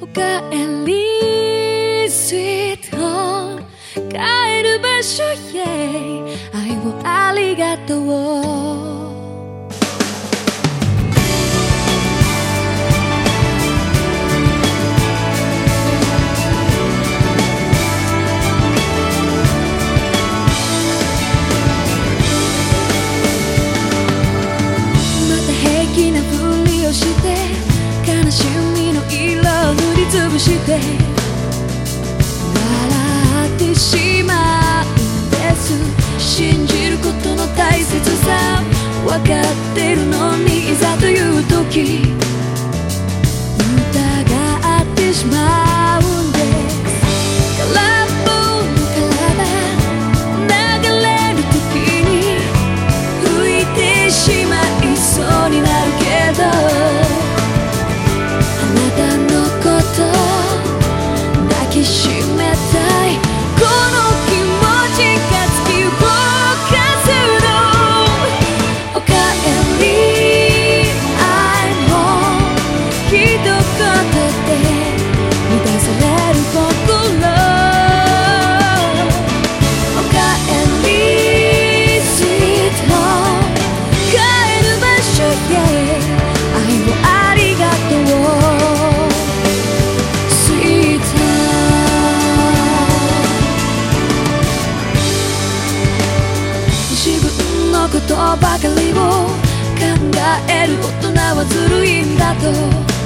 おかえり Sweet home 帰る場所へ愛をありがとう潰してことばかりを考える大人はずるいんだと。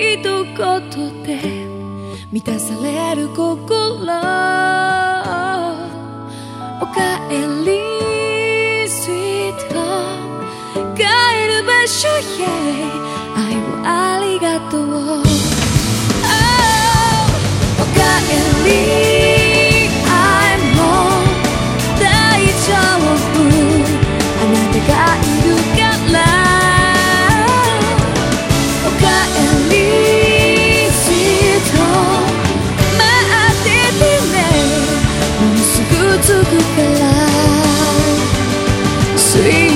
一言で満たされる心。おかえりスイート帰る場所へ。愛をありがとう、oh, おかえり。see